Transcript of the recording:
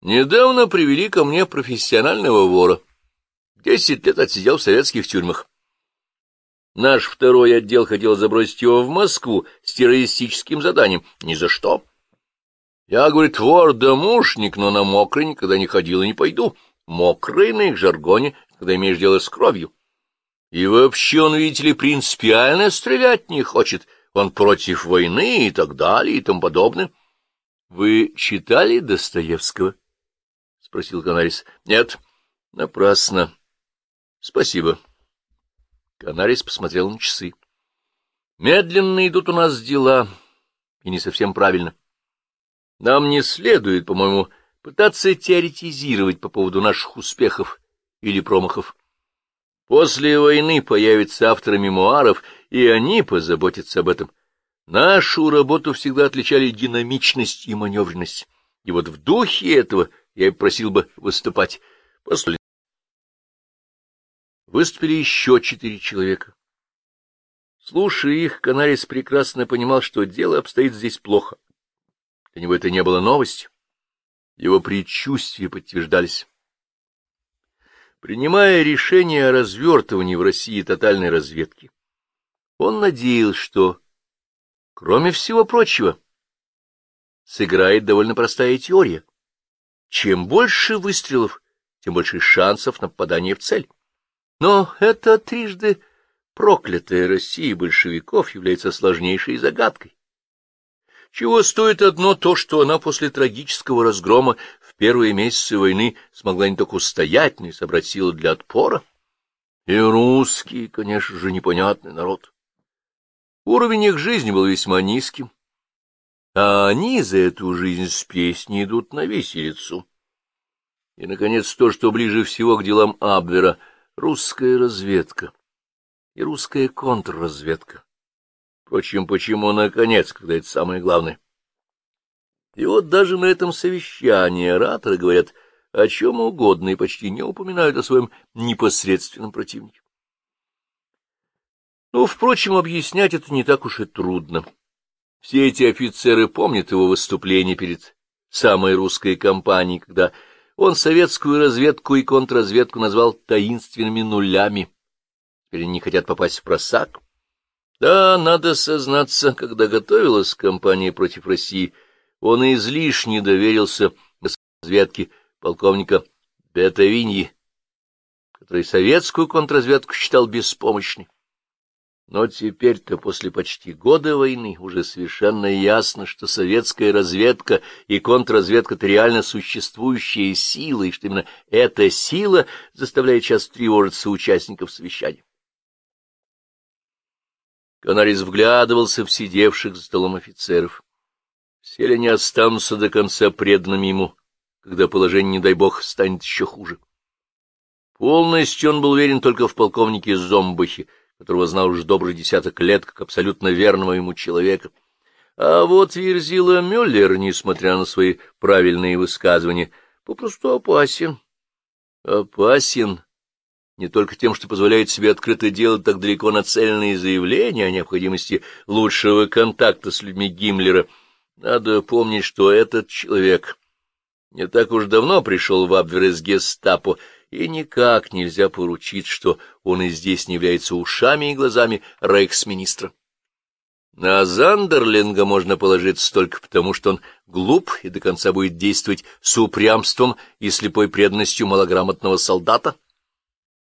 Недавно привели ко мне профессионального вора. Десять лет отсидел в советских тюрьмах. Наш второй отдел хотел забросить его в Москву с террористическим заданием. Ни за что. Я, говорит, вор-домушник, но на мокрый никогда не ходил и не пойду. Мокрый на их жаргоне, когда имеешь дело с кровью. И вообще он, видите ли, принципиально стрелять не хочет. Он против войны и так далее и тому подобное. — Вы читали Достоевского? — спросил Канарис. — Нет, напрасно. — Спасибо. Канарис посмотрел на часы. — Медленно идут у нас дела, и не совсем правильно. Нам не следует, по-моему, пытаться теоретизировать по поводу наших успехов или промахов. После войны появятся авторы мемуаров, и они позаботятся об этом. Нашу работу всегда отличали динамичность и маневренность. И вот в духе этого я и просил бы выступать. После выступили еще четыре человека. Слушая их, Канарис прекрасно понимал, что дело обстоит здесь плохо. Для него это не было новостью. Его предчувствия подтверждались. Принимая решение о развертывании в России тотальной разведки, он надеялся, что, кроме всего прочего, сыграет довольно простая теория. Чем больше выстрелов, тем больше шансов на попадание в цель. Но это трижды проклятая Россия большевиков является сложнейшей загадкой. Чего стоит одно то, что она после трагического разгрома в первые месяцы войны смогла не только устоять, но и собрать силы для отпора? И русские, конечно же, непонятный народ. Уровень их жизни был весьма низким, а они за эту жизнь с песней идут на виселицу. И, наконец, то, что ближе всего к делам Абвера — русская разведка и русская контрразведка. Впрочем, почему наконец, когда это самое главное? И вот даже на этом совещании ораторы говорят о чем угодно и почти не упоминают о своем непосредственном противнике. Ну, впрочем, объяснять это не так уж и трудно. Все эти офицеры помнят его выступление перед самой русской кампанией, когда он советскую разведку и контрразведку назвал таинственными нулями. Теперь не хотят попасть в просак. Да, надо сознаться, когда готовилась кампания против России, он излишне доверился разведке полковника Бетовиньи, который советскую контрразведку считал беспомощной. Но теперь-то, после почти года войны, уже совершенно ясно, что советская разведка и контрразведка — это реально существующие силы, и что именно эта сила заставляет сейчас тревожиться участников совещания. Канарис вглядывался в сидевших за столом офицеров. Все ли они останутся до конца преданными ему, когда положение, не дай бог, станет еще хуже? Полностью он был уверен только в полковнике Зомбахе, которого знал уже добрый десяток лет, как абсолютно верного ему человека. А вот Верзила Мюллер, несмотря на свои правильные высказывания, попросту опасен. Опасен не только тем, что позволяет себе открыто делать так далеко нацеленные заявления о необходимости лучшего контакта с людьми Гиммлера. Надо помнить, что этот человек не так уж давно пришел в Абвер из гестапо, и никак нельзя поручить, что он и здесь не является ушами и глазами рейхсминистра. На Зандерлинга можно положиться только потому, что он глуп и до конца будет действовать с упрямством и слепой преданностью малограмотного солдата —